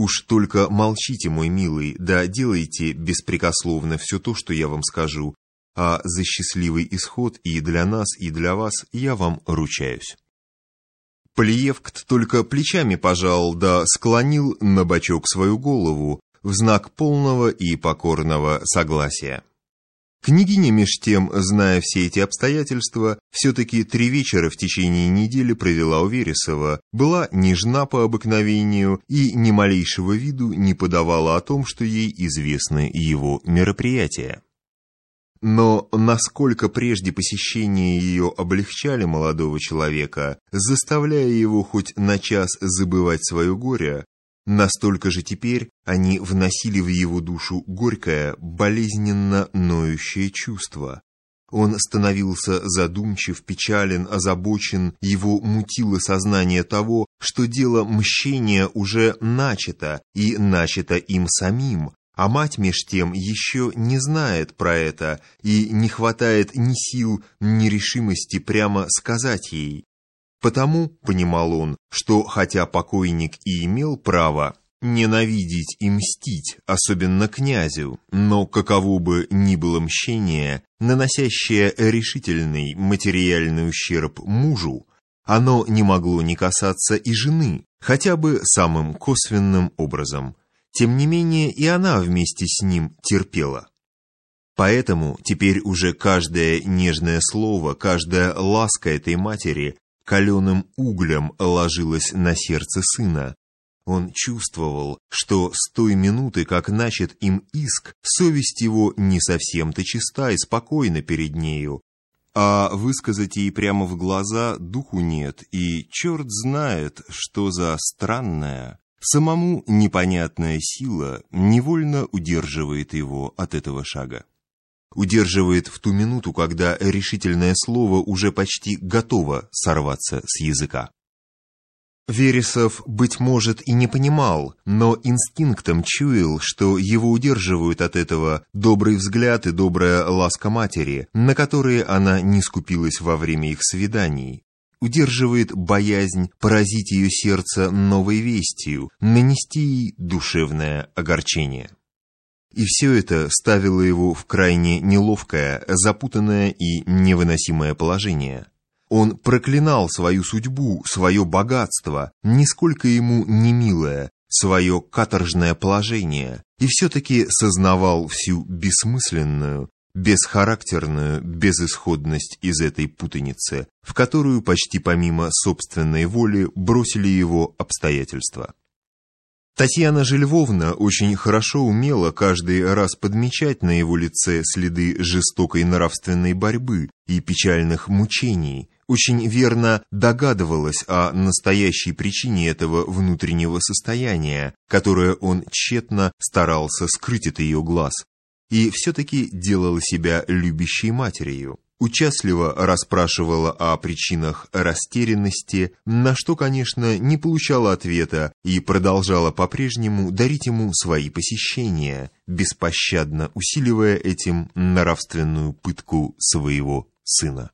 Уж только молчите, мой милый, да делайте беспрекословно все то, что я вам скажу, а за счастливый исход и для нас, и для вас я вам ручаюсь». Полиевкт только плечами пожал, да склонил на бочок свою голову в знак полного и покорного согласия. Княгиня, меж тем, зная все эти обстоятельства, все-таки три вечера в течение недели провела у Вересова, была нежна по обыкновению и ни малейшего виду не подавала о том, что ей известны его мероприятия. Но насколько прежде посещения ее облегчали молодого человека, заставляя его хоть на час забывать свое горе, настолько же теперь они вносили в его душу горькое, болезненно ноющее чувство. Он становился задумчив, печален, озабочен, его мутило сознание того, что дело мщения уже начато, и начато им самим, а мать меж тем еще не знает про это и не хватает ни сил, ни решимости прямо сказать ей. Потому, понимал он, что хотя покойник и имел право ненавидеть и мстить, особенно князю, но каково бы ни было мщение, наносящее решительный материальный ущерб мужу, оно не могло не касаться и жены, хотя бы самым косвенным образом – тем не менее и она вместе с ним терпела. Поэтому теперь уже каждое нежное слово, каждая ласка этой матери каленым углем ложилась на сердце сына. Он чувствовал, что с той минуты, как начат им иск, совесть его не совсем-то чиста и спокойна перед нею, а высказать ей прямо в глаза духу нет, и черт знает, что за странная, Самому непонятная сила невольно удерживает его от этого шага. Удерживает в ту минуту, когда решительное слово уже почти готово сорваться с языка. Вересов, быть может, и не понимал, но инстинктом чуял, что его удерживают от этого добрый взгляд и добрая ласка матери, на которые она не скупилась во время их свиданий, удерживает боязнь поразить ее сердце новой вестью, нанести ей душевное огорчение. И все это ставило его в крайне неловкое, запутанное и невыносимое положение. Он проклинал свою судьбу, свое богатство, нисколько ему не милое, свое каторжное положение, и все-таки сознавал всю бессмысленную, бесхарактерную безысходность из этой путаницы, в которую почти помимо собственной воли бросили его обстоятельства. Татьяна же Львовна очень хорошо умела каждый раз подмечать на его лице следы жестокой нравственной борьбы и печальных мучений, очень верно догадывалась о настоящей причине этого внутреннего состояния, которое он тщетно старался скрыть от ее глаз, и все-таки делала себя любящей матерью. Участливо расспрашивала о причинах растерянности, на что, конечно, не получала ответа и продолжала по-прежнему дарить ему свои посещения, беспощадно усиливая этим нравственную пытку своего сына.